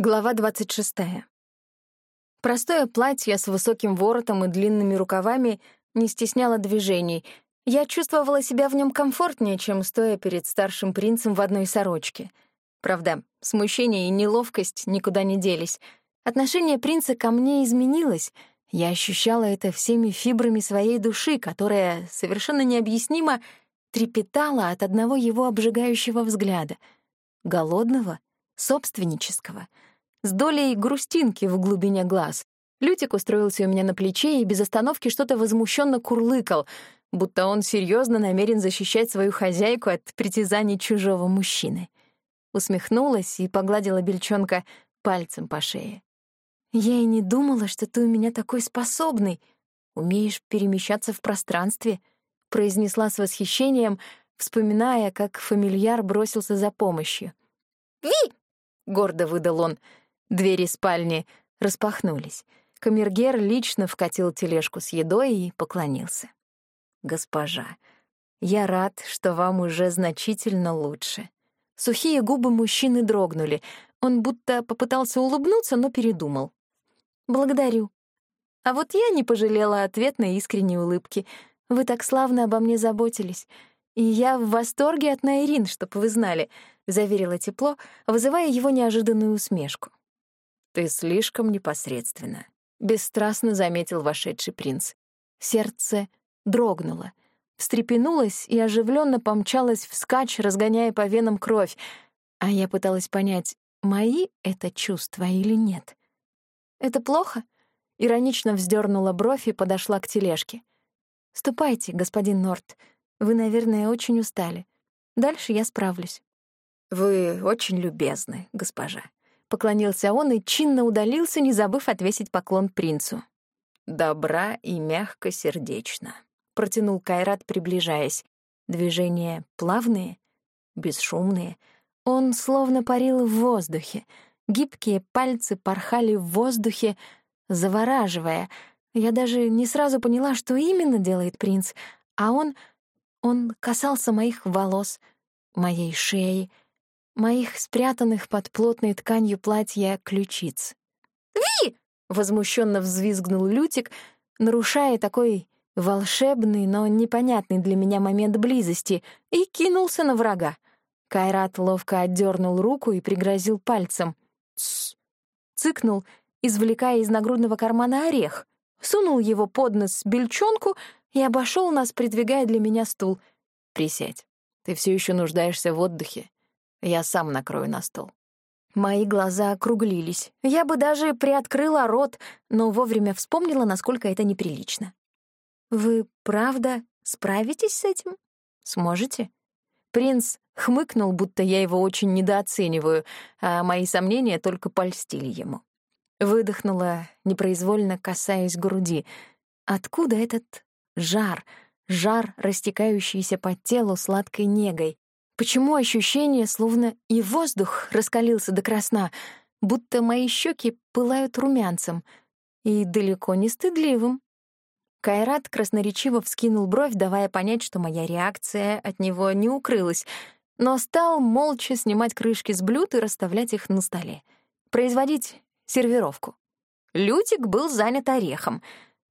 Глава 26. Простое платье с высоким воротом и длинными рукавами не стесняло движений. Я чувствовала себя в нем комфортнее, чем стоя перед старшим принцем в одной сорочке. Правда, смущение и неловкость никуда не делись. Отношение принца ко мне изменилось. Я ощущала это всеми фибрами своей души, которая совершенно необъяснимо трепетала от одного его обжигающего взгляда. Голодного, собственнического — с долей грустинки в глубине глаз. Лютик устроился у меня на плече и без остановки что-то возмущенно курлыкал, будто он серьезно намерен защищать свою хозяйку от притязаний чужого мужчины. Усмехнулась и погладила бельчонка пальцем по шее. «Я и не думала, что ты у меня такой способный. Умеешь перемещаться в пространстве», — произнесла с восхищением, вспоминая, как фамильяр бросился за помощью. «Ви!» — гордо выдал он — Двери спальни распахнулись. Камергер лично вкатил тележку с едой и поклонился. «Госпожа, я рад, что вам уже значительно лучше». Сухие губы мужчины дрогнули. Он будто попытался улыбнуться, но передумал. «Благодарю. А вот я не пожалела ответной искренней улыбки. Вы так славно обо мне заботились. И я в восторге от Найрин, чтоб вы знали», — заверила тепло, вызывая его неожиданную усмешку. «Ты слишком непосредственно», — бесстрастно заметил вошедший принц. Сердце дрогнуло, встрепенулось и оживленно помчалось вскачь, разгоняя по венам кровь, а я пыталась понять, мои это чувства или нет. «Это плохо?» — иронично вздернула бровь и подошла к тележке. «Ступайте, господин Норт. Вы, наверное, очень устали. Дальше я справлюсь». «Вы очень любезны, госпожа», Поклонился он и чинно удалился, не забыв отвесить поклон принцу. «Добра и мягко сердечно», — протянул Кайрат, приближаясь. Движения плавные, бесшумные. Он словно парил в воздухе. Гибкие пальцы порхали в воздухе, завораживая. Я даже не сразу поняла, что именно делает принц, а он... Он касался моих волос, моей шеи, моих спрятанных под плотной тканью платья ключиц. «Ви!» — возмущенно взвизгнул Лютик, нарушая такой волшебный, но непонятный для меня момент близости, и кинулся на врага. Кайрат ловко отдернул руку и пригрозил пальцем. «Тссс!» — цыкнул, извлекая из нагрудного кармана орех, сунул его под нос бельчонку и обошел нас, придвигая для меня стул. «Присядь, ты все еще нуждаешься в отдыхе. Я сам накрою на стол». Мои глаза округлились. Я бы даже приоткрыла рот, но вовремя вспомнила, насколько это неприлично. «Вы правда справитесь с этим? Сможете?» Принц хмыкнул, будто я его очень недооцениваю, а мои сомнения только польстили ему. Выдохнула, непроизвольно касаясь груди. Откуда этот жар, жар, растекающийся по телу сладкой негой? Почему ощущение, словно и воздух раскалился до красна, будто мои щеки пылают румянцем, и далеко не стыдливым? Кайрат красноречиво вскинул бровь, давая понять, что моя реакция от него не укрылась, но стал молча снимать крышки с блюд и расставлять их на столе. Производить сервировку. Лютик был занят орехом.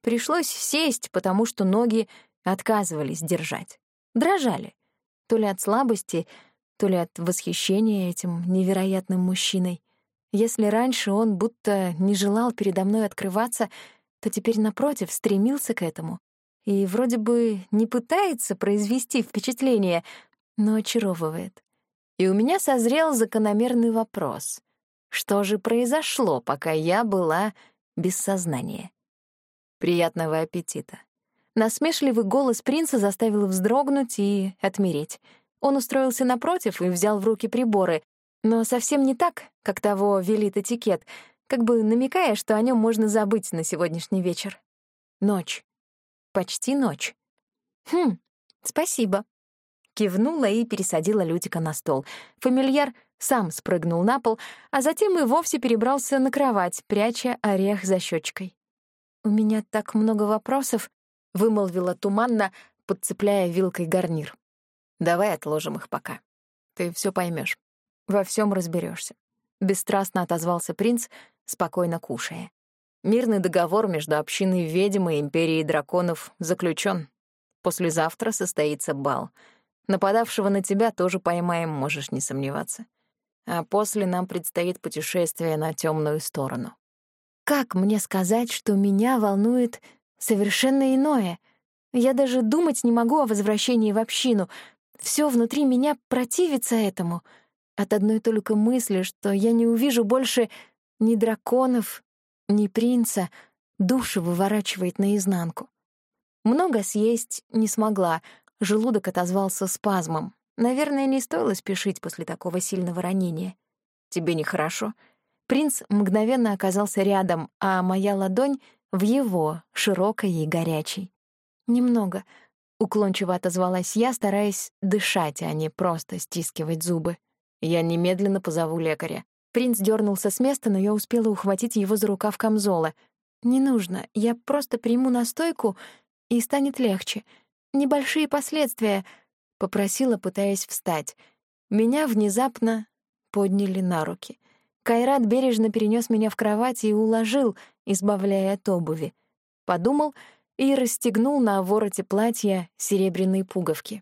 Пришлось сесть, потому что ноги отказывались держать. Дрожали то ли от слабости, то ли от восхищения этим невероятным мужчиной. Если раньше он будто не желал передо мной открываться, то теперь, напротив, стремился к этому. И вроде бы не пытается произвести впечатление, но очаровывает. И у меня созрел закономерный вопрос. Что же произошло, пока я была без сознания? Приятного аппетита. Насмешливый голос принца заставил вздрогнуть и отмереть. Он устроился напротив и взял в руки приборы, но совсем не так, как того велит этикет, как бы намекая, что о нем можно забыть на сегодняшний вечер. Ночь. Почти ночь. «Хм, спасибо», — кивнула и пересадила Лютика на стол. Фамильяр сам спрыгнул на пол, а затем и вовсе перебрался на кровать, пряча орех за щечкой. «У меня так много вопросов», вымолвила туманно, подцепляя вилкой гарнир. «Давай отложим их пока. Ты все поймешь, во всем разберешься. — бесстрастно отозвался принц, спокойно кушая. «Мирный договор между общиной ведьм и империей драконов заключен. Послезавтра состоится бал. Нападавшего на тебя тоже поймаем, можешь не сомневаться. А после нам предстоит путешествие на темную сторону». Как мне сказать, что меня волнует совершенно иное? Я даже думать не могу о возвращении в общину. Все внутри меня противится этому — от одной только мысли, что я не увижу больше ни драконов, ни принца, душу выворачивает наизнанку. Много съесть не смогла, желудок отозвался спазмом. Наверное, не стоило спешить после такого сильного ранения. «Тебе нехорошо?» Принц мгновенно оказался рядом, а моя ладонь — в его, широкой и горячей. «Немного», — уклончиво отозвалась я, стараясь дышать, а не просто стискивать зубы. Я немедленно позову лекаря. Принц дернулся с места, но я успела ухватить его за рукав камзола. «Не нужно, я просто приму настойку, и станет легче. Небольшие последствия», — попросила, пытаясь встать. Меня внезапно подняли на руки. Кайрат бережно перенес меня в кровать и уложил, избавляя от обуви. Подумал и расстегнул на вороте платья серебряные пуговки.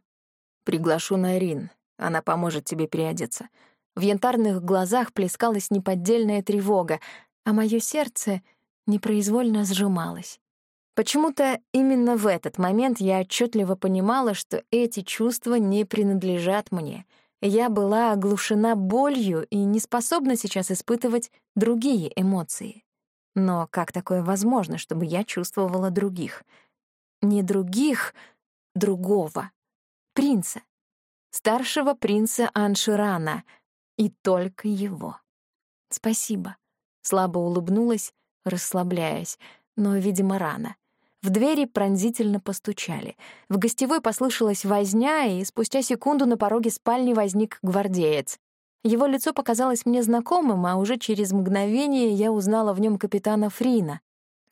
«Приглашу Нарин. Она поможет тебе переодеться. В янтарных глазах плескалась неподдельная тревога, а мое сердце непроизвольно сжималось. Почему-то именно в этот момент я отчетливо понимала, что эти чувства не принадлежат мне. Я была оглушена болью и не способна сейчас испытывать другие эмоции. Но как такое возможно, чтобы я чувствовала других? Не других, другого. Принца старшего принца Анширана, и только его. «Спасибо», — слабо улыбнулась, расслабляясь, но, видимо, рано. В двери пронзительно постучали. В гостевой послышалась возня, и спустя секунду на пороге спальни возник гвардеец. Его лицо показалось мне знакомым, а уже через мгновение я узнала в нем капитана Фрина.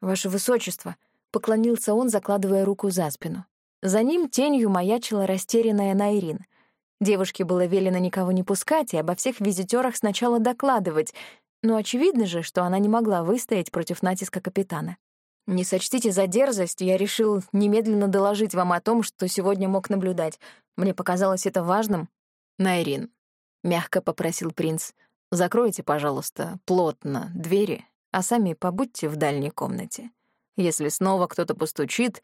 «Ваше высочество», — поклонился он, закладывая руку за спину. За ним тенью маячила растерянная Найрин. Девушке было велено никого не пускать и обо всех визитёрах сначала докладывать, но очевидно же, что она не могла выстоять против натиска капитана. «Не сочтите за дерзость, я решил немедленно доложить вам о том, что сегодня мог наблюдать. Мне показалось это важным». «Найрин», — мягко попросил принц, — «закройте, пожалуйста, плотно двери, а сами побудьте в дальней комнате. Если снова кто-то постучит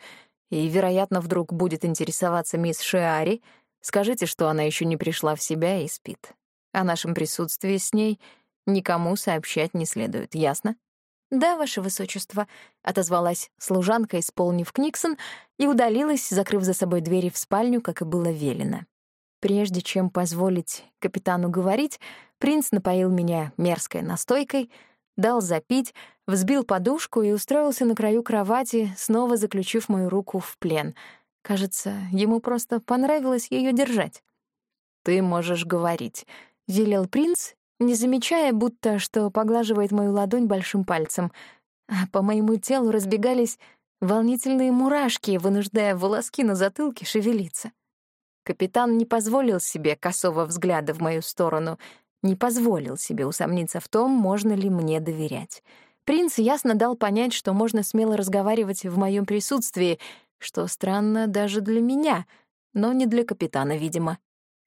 и, вероятно, вдруг будет интересоваться мисс Шиари, — Скажите, что она еще не пришла в себя и спит. О нашем присутствии с ней никому сообщать не следует, ясно? «Да, ваше высочество», — отозвалась служанка, исполнив Книксон, и удалилась, закрыв за собой двери в спальню, как и было велено. Прежде чем позволить капитану говорить, принц напоил меня мерзкой настойкой, дал запить, взбил подушку и устроился на краю кровати, снова заключив мою руку в плен — Кажется, ему просто понравилось ее держать. «Ты можешь говорить», — велел принц, не замечая, будто что поглаживает мою ладонь большим пальцем. А по моему телу разбегались волнительные мурашки, вынуждая волоски на затылке шевелиться. Капитан не позволил себе косого взгляда в мою сторону, не позволил себе усомниться в том, можно ли мне доверять. Принц ясно дал понять, что можно смело разговаривать в моем присутствии — что странно даже для меня, но не для капитана, видимо.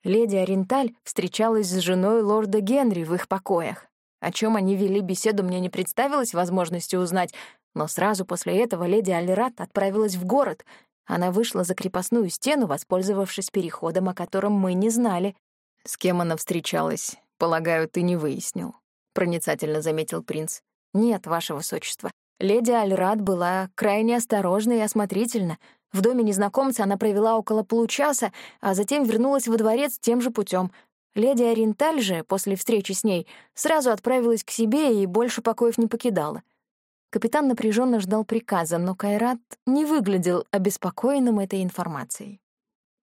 Леди Оренталь встречалась с женой лорда Генри в их покоях. О чем они вели беседу, мне не представилось возможности узнать, но сразу после этого леди Альрат отправилась в город. Она вышла за крепостную стену, воспользовавшись переходом, о котором мы не знали. «С кем она встречалась, полагаю, ты не выяснил», — проницательно заметил принц. «Нет, ваше высочество. Леди Альрад была крайне осторожна и осмотрительна. В доме незнакомца она провела около получаса, а затем вернулась во дворец тем же путем. Леди Ориенталь же, после встречи с ней, сразу отправилась к себе и больше покоев не покидала. Капитан напряженно ждал приказа, но Кайрат не выглядел обеспокоенным этой информацией.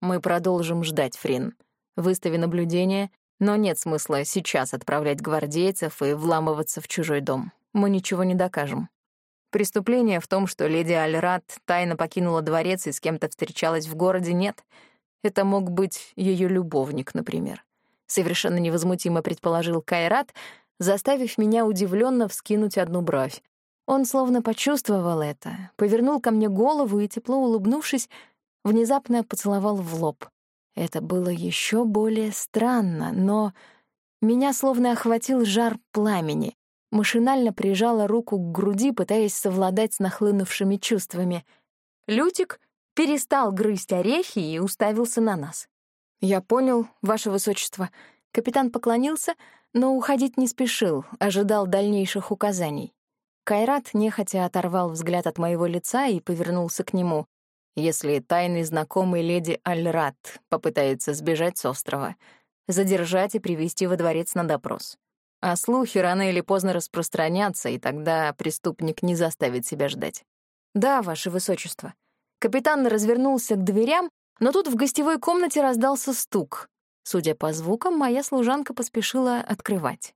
«Мы продолжим ждать, Фрин. Выстави наблюдение, но нет смысла сейчас отправлять гвардейцев и вламываться в чужой дом. Мы ничего не докажем. Преступления в том, что леди Альрат тайно покинула дворец и с кем-то встречалась в городе, нет. Это мог быть ее любовник, например. Совершенно невозмутимо предположил Кайрат, заставив меня удивленно вскинуть одну бровь. Он словно почувствовал это, повернул ко мне голову и, тепло улыбнувшись, внезапно поцеловал в лоб. Это было еще более странно, но меня словно охватил жар пламени. Машинально прижала руку к груди, пытаясь совладать с нахлынувшими чувствами. Лютик перестал грызть орехи и уставился на нас. «Я понял, ваше высочество». Капитан поклонился, но уходить не спешил, ожидал дальнейших указаний. Кайрат нехотя оторвал взгляд от моего лица и повернулся к нему. Если тайный знакомый леди Альрат попытается сбежать с острова, задержать и привести во дворец на допрос. А слухи рано или поздно распространятся, и тогда преступник не заставит себя ждать. «Да, ваше высочество». Капитан развернулся к дверям, но тут в гостевой комнате раздался стук. Судя по звукам, моя служанка поспешила открывать.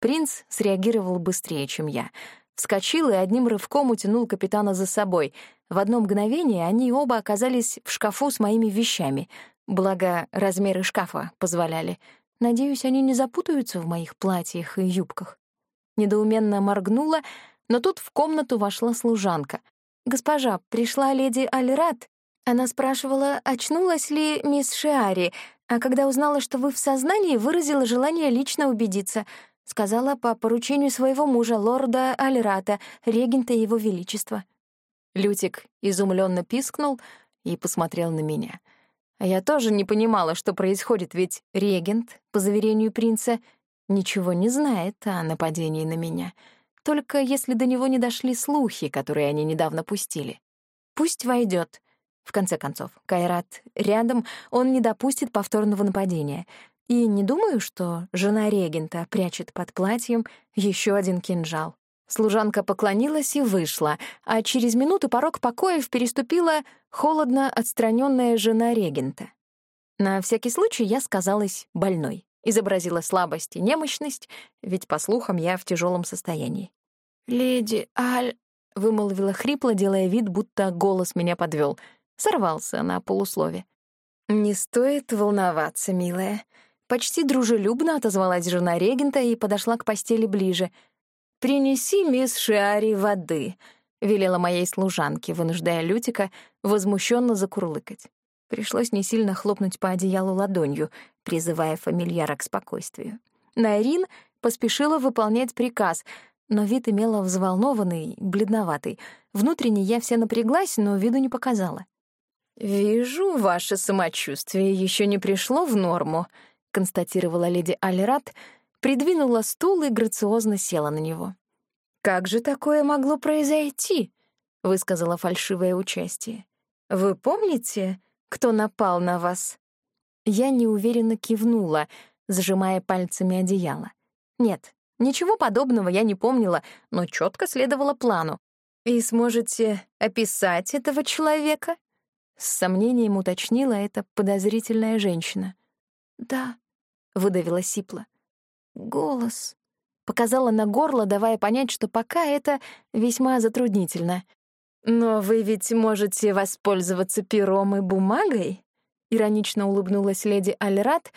Принц среагировал быстрее, чем я. Вскочил и одним рывком утянул капитана за собой. В одно мгновение они оба оказались в шкафу с моими вещами. Благо, размеры шкафа позволяли. Надеюсь, они не запутаются в моих платьях и юбках. Недоуменно моргнула, но тут в комнату вошла служанка. «Госпожа, пришла леди Альрат. Она спрашивала, очнулась ли мисс Шиари, а когда узнала, что вы в сознании, выразила желание лично убедиться. Сказала по поручению своего мужа, лорда Альрата, регента его величества». Лютик изумленно пискнул и посмотрел на меня — а я тоже не понимала, что происходит, ведь регент, по заверению принца, ничего не знает о нападении на меня. Только если до него не дошли слухи, которые они недавно пустили. Пусть войдет. В конце концов, Кайрат рядом, он не допустит повторного нападения. И не думаю, что жена регента прячет под платьем еще один кинжал. Служанка поклонилась и вышла, а через минуту порог покоев переступила холодно отстраненная жена регента. На всякий случай я сказалась больной, изобразила слабость и немощность, ведь, по слухам, я в тяжелом состоянии. «Леди Аль...» — вымолвила хрипло, делая вид, будто голос меня подвел. Сорвался на полуслове. «Не стоит волноваться, милая». Почти дружелюбно отозвалась жена регента и подошла к постели ближе — «Принеси мисс Шиари воды», — велела моей служанке, вынуждая Лютика возмущенно закурлыкать. Пришлось не сильно хлопнуть по одеялу ладонью, призывая фамильяра к спокойствию. Найрин поспешила выполнять приказ, но вид имела взволнованный, бледноватый. Внутренне я вся напряглась, но виду не показала. «Вижу, ваше самочувствие еще не пришло в норму», — констатировала леди Алират, — придвинула стул и грациозно села на него. «Как же такое могло произойти?» — высказала фальшивое участие. «Вы помните, кто напал на вас?» Я неуверенно кивнула, сжимая пальцами одеяло. Нет, ничего подобного я не помнила, но четко следовала плану. «И сможете описать этого человека?» С сомнением уточнила эта подозрительная женщина. «Да», — выдавила Сипла голос. Показала на горло, давая понять, что пока это весьма затруднительно. «Но вы ведь можете воспользоваться пером и бумагой?» Иронично улыбнулась леди Альрат,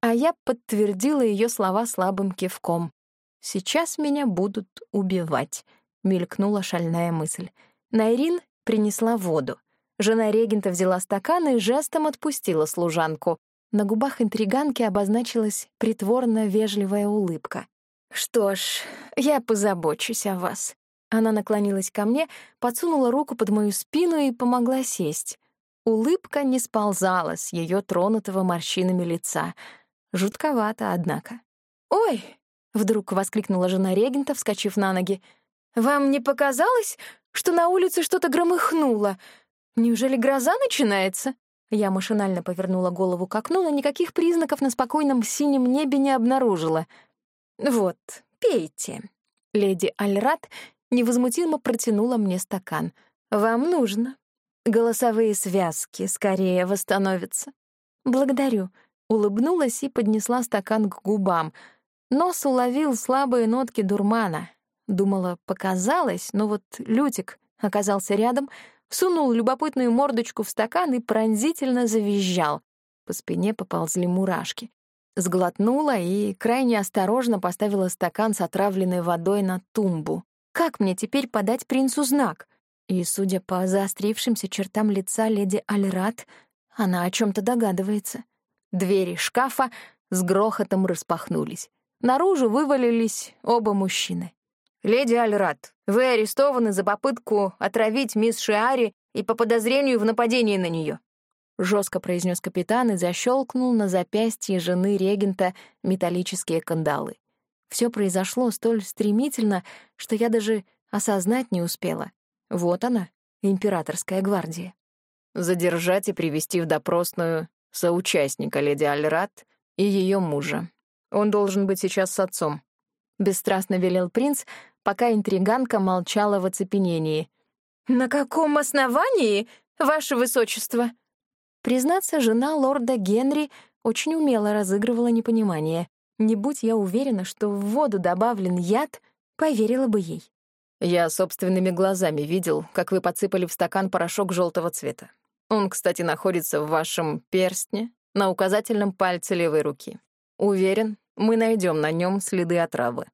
а я подтвердила ее слова слабым кивком. «Сейчас меня будут убивать», — мелькнула шальная мысль. Найрин принесла воду. Жена регента взяла стакан и жестом отпустила служанку. На губах интриганки обозначилась притворно вежливая улыбка. «Что ж, я позабочусь о вас». Она наклонилась ко мне, подсунула руку под мою спину и помогла сесть. Улыбка не сползала с ее тронутого морщинами лица. Жутковато, однако. «Ой!» — вдруг воскликнула жена регента, вскочив на ноги. «Вам не показалось, что на улице что-то громыхнуло? Неужели гроза начинается?» Я машинально повернула голову к окну, но никаких признаков на спокойном синем небе не обнаружила. «Вот, пейте». Леди Альрат невозмутимо протянула мне стакан. «Вам нужно. Голосовые связки скорее восстановятся». «Благодарю», — улыбнулась и поднесла стакан к губам. Нос уловил слабые нотки дурмана. Думала, показалось, но вот Лютик оказался рядом — сунул любопытную мордочку в стакан и пронзительно завизжал. По спине поползли мурашки. Сглотнула и крайне осторожно поставила стакан с отравленной водой на тумбу. Как мне теперь подать принцу знак? И, судя по заострившимся чертам лица леди Альрат, она о чем то догадывается. Двери шкафа с грохотом распахнулись. Наружу вывалились оба мужчины. «Леди Альрат, вы арестованы за попытку отравить мисс Шиари и по подозрению в нападении на нее. Жестко произнес капитан и защелкнул на запястье жены регента металлические кандалы. Все произошло столь стремительно, что я даже осознать не успела. Вот она, императорская гвардия. Задержать и привести в допросную соучастника леди Альрат и ее мужа. Он должен быть сейчас с отцом. Бесстрастно велел принц, пока интриганка молчала в оцепенении. «На каком основании, ваше высочество?» Признаться, жена лорда Генри очень умело разыгрывала непонимание. Не будь я уверена, что в воду добавлен яд, поверила бы ей. Я собственными глазами видел, как вы подсыпали в стакан порошок желтого цвета. Он, кстати, находится в вашем перстне на указательном пальце левой руки. Уверен, мы найдем на нем следы отравы.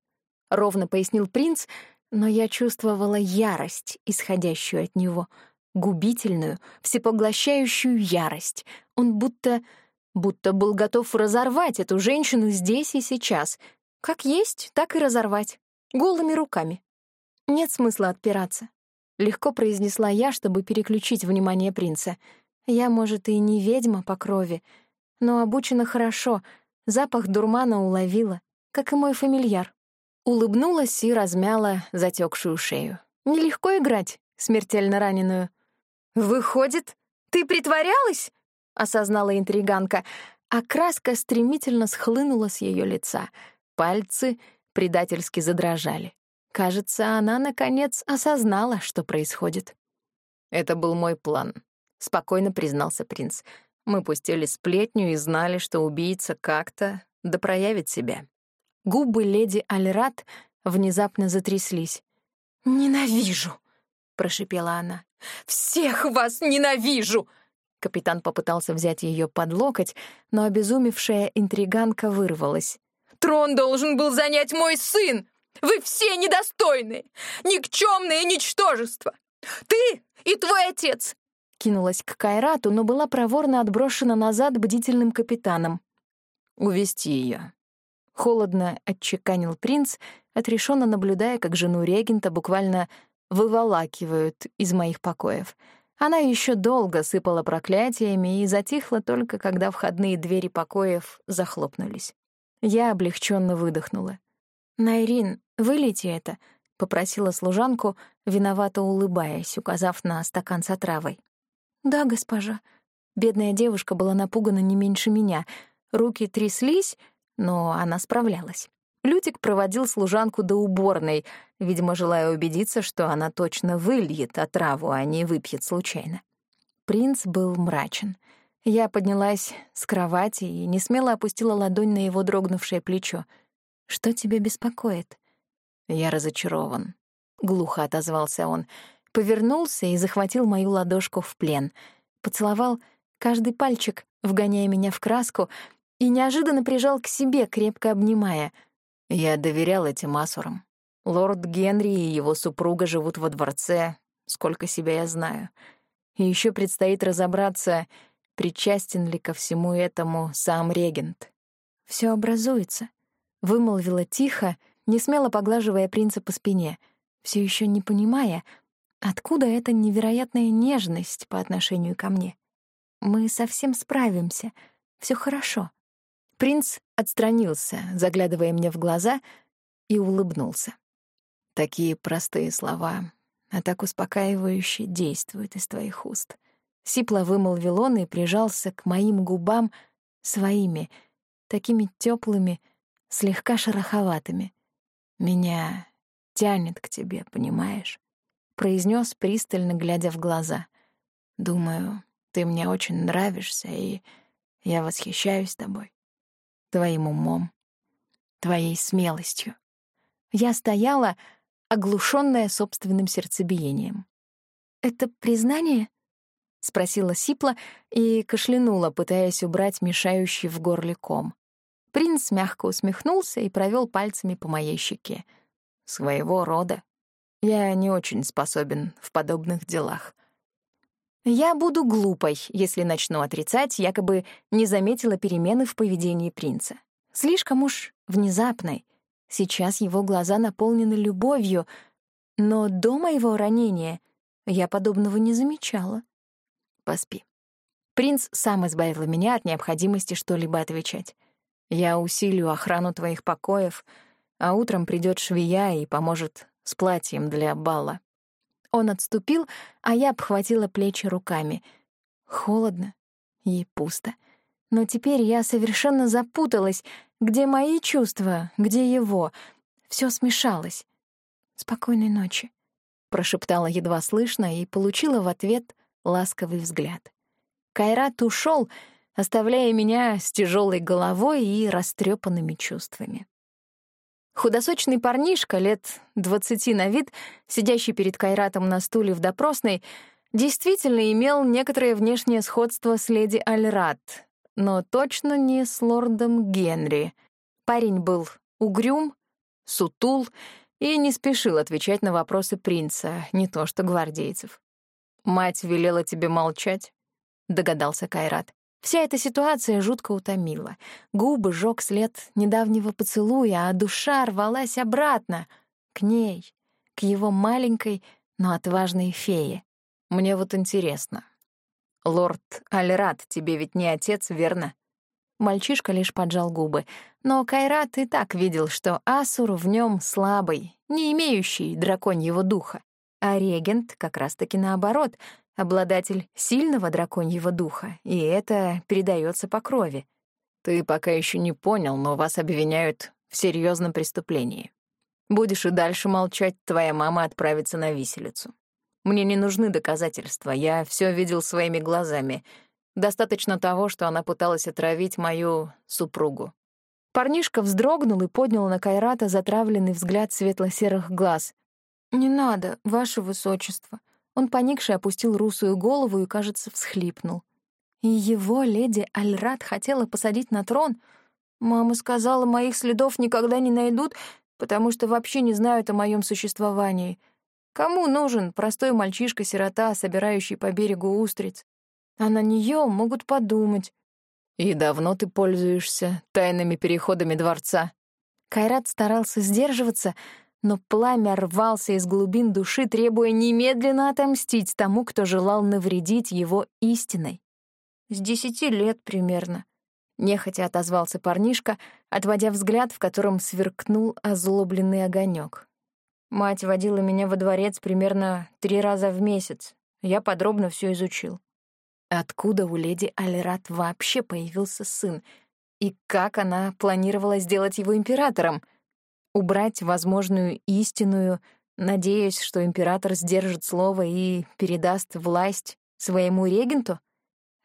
Ровно пояснил принц, но я чувствовала ярость, исходящую от него — губительную, всепоглощающую ярость. Он будто... будто был готов разорвать эту женщину здесь и сейчас. Как есть, так и разорвать. Голыми руками. Нет смысла отпираться. Легко произнесла я, чтобы переключить внимание принца. Я, может, и не ведьма по крови, но обучена хорошо, запах дурмана уловила, как и мой фамильяр. Улыбнулась и размяла затекшую шею. Нелегко играть смертельно раненую — «Выходит, ты притворялась?» — осознала интриганка, а краска стремительно схлынула с ее лица. Пальцы предательски задрожали. Кажется, она, наконец, осознала, что происходит. «Это был мой план», — спокойно признался принц. «Мы пустили сплетню и знали, что убийца как-то да проявит себя». Губы леди Альрат внезапно затряслись. «Ненавижу!» — прошипела она. «Всех вас ненавижу!» Капитан попытался взять ее под локоть, но обезумевшая интриганка вырвалась. «Трон должен был занять мой сын! Вы все недостойные! Никчемные ничтожества! Ты и твой отец!» Кинулась к Кайрату, но была проворно отброшена назад бдительным капитаном. «Увести ее. Холодно отчеканил принц, отрешенно наблюдая, как жену регента буквально выволакивают из моих покоев. Она еще долго сыпала проклятиями и затихла только, когда входные двери покоев захлопнулись. Я облегченно выдохнула. «Найрин, вылейте это», — попросила служанку, виновато улыбаясь, указав на стакан с отравой. «Да, госпожа». Бедная девушка была напугана не меньше меня. Руки тряслись, но она справлялась. Лютик проводил служанку до уборной, видимо, желая убедиться, что она точно выльет отраву, а не выпьет случайно. Принц был мрачен. Я поднялась с кровати и несмело опустила ладонь на его дрогнувшее плечо. «Что тебя беспокоит?» «Я разочарован», — глухо отозвался он. Повернулся и захватил мою ладошку в плен. Поцеловал каждый пальчик, вгоняя меня в краску, и неожиданно прижал к себе, крепко обнимая — я доверял этим асурам. Лорд Генри и его супруга живут во дворце, сколько себя я знаю. И еще предстоит разобраться, причастен ли ко всему этому сам регент. Все образуется», — вымолвила тихо, не смело поглаживая принца по спине, все еще не понимая, откуда эта невероятная нежность по отношению ко мне. «Мы совсем справимся, все хорошо». Принц отстранился, заглядывая мне в глаза, и улыбнулся. Такие простые слова, а так успокаивающе действуют из твоих уст. Сипло вымолвил он и прижался к моим губам своими, такими теплыми, слегка шероховатыми. «Меня тянет к тебе, понимаешь?» — произнес пристально, глядя в глаза. «Думаю, ты мне очень нравишься, и я восхищаюсь тобой твоим умом, твоей смелостью. Я стояла, оглушенная собственным сердцебиением. «Это признание?» — спросила Сипла и кашлянула, пытаясь убрать мешающий в горле ком. Принц мягко усмехнулся и провел пальцами по моей щеке. «Своего рода. Я не очень способен в подобных делах». Я буду глупой, если начну отрицать, якобы не заметила перемены в поведении принца. Слишком уж внезапной. Сейчас его глаза наполнены любовью, но до моего ранения я подобного не замечала. Поспи. Принц сам избавил меня от необходимости что-либо отвечать. Я усилю охрану твоих покоев, а утром придет швея и поможет с платьем для бала. Он отступил, а я обхватила плечи руками. Холодно и пусто. Но теперь я совершенно запуталась, где мои чувства, где его. Все смешалось. «Спокойной ночи», — прошептала едва слышно и получила в ответ ласковый взгляд. Кайрат ушел, оставляя меня с тяжелой головой и растрепанными чувствами. Худосочный парнишка, лет двадцати на вид, сидящий перед Кайратом на стуле в допросной, действительно имел некоторое внешнее сходство с леди Альрат, но точно не с лордом Генри. Парень был угрюм, сутул и не спешил отвечать на вопросы принца, не то что гвардейцев. «Мать велела тебе молчать», — догадался Кайрат. Вся эта ситуация жутко утомила. Губы жёг след недавнего поцелуя, а душа рвалась обратно, к ней, к его маленькой, но отважной фее. Мне вот интересно. Лорд Альрат тебе ведь не отец, верно? Мальчишка лишь поджал губы, но Кайрат и так видел, что Асур в нем слабый, не имеющий драконьего духа. А регент как раз-таки наоборот — обладатель сильного драконьего духа, и это передается по крови. Ты пока еще не понял, но вас обвиняют в серьезном преступлении. Будешь и дальше молчать, твоя мама отправится на виселицу. Мне не нужны доказательства, я все видел своими глазами. Достаточно того, что она пыталась отравить мою супругу. Парнишка вздрогнул и поднял на Кайрата затравленный взгляд светло-серых глаз. «Не надо, ваше высочество», он поникший опустил русую голову и, кажется, всхлипнул. И его леди Альрат хотела посадить на трон. Мама сказала, моих следов никогда не найдут, потому что вообще не знают о моем существовании. Кому нужен простой мальчишка-сирота, собирающий по берегу устриц? А на нее могут подумать. «И давно ты пользуешься тайными переходами дворца?» Кайрат старался сдерживаться, но пламя рвался из глубин души, требуя немедленно отомстить тому, кто желал навредить его истиной. «С десяти лет примерно», — нехотя отозвался парнишка, отводя взгляд, в котором сверкнул озлобленный огонек. Мать водила меня во дворец примерно три раза в месяц. Я подробно все изучил. Откуда у леди Алират вообще появился сын? И как она планировала сделать его императором? Убрать возможную истинную, надеясь, что император сдержит слово и передаст власть своему регенту,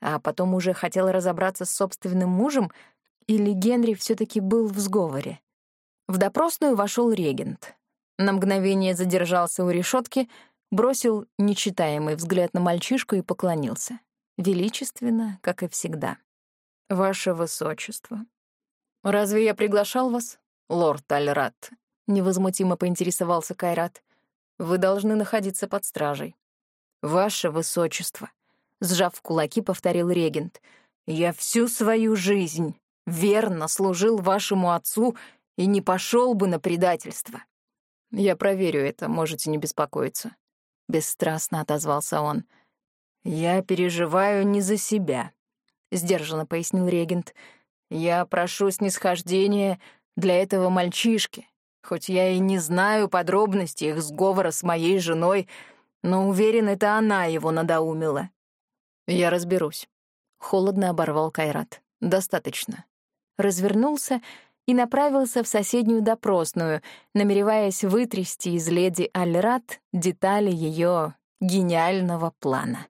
а потом уже хотел разобраться с собственным мужем, или Генри все таки был в сговоре. В допросную вошел регент. На мгновение задержался у решетки, бросил нечитаемый взгляд на мальчишку и поклонился. Величественно, как и всегда. «Ваше высочество, разве я приглашал вас?» «Лорд Альрат», — невозмутимо поинтересовался Кайрат, — «вы должны находиться под стражей». «Ваше высочество», — сжав кулаки, повторил регент, — «я всю свою жизнь верно служил вашему отцу и не пошел бы на предательство». «Я проверю это, можете не беспокоиться», — бесстрастно отозвался он. «Я переживаю не за себя», — сдержанно пояснил регент. «Я прошу снисхождения для этого мальчишки. Хоть я и не знаю подробностей их сговора с моей женой, но уверен, это она его надоумила. Я разберусь. Холодно оборвал Кайрат. Достаточно. Развернулся и направился в соседнюю допросную, намереваясь вытрясти из леди Альрат детали ее гениального плана.